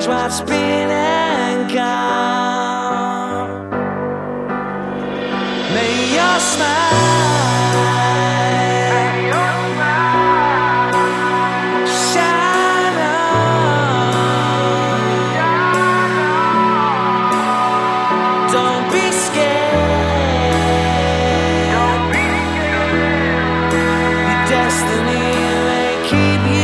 change what's been and gone. May your smile shine on. Don't be scared. Your destiny may keep you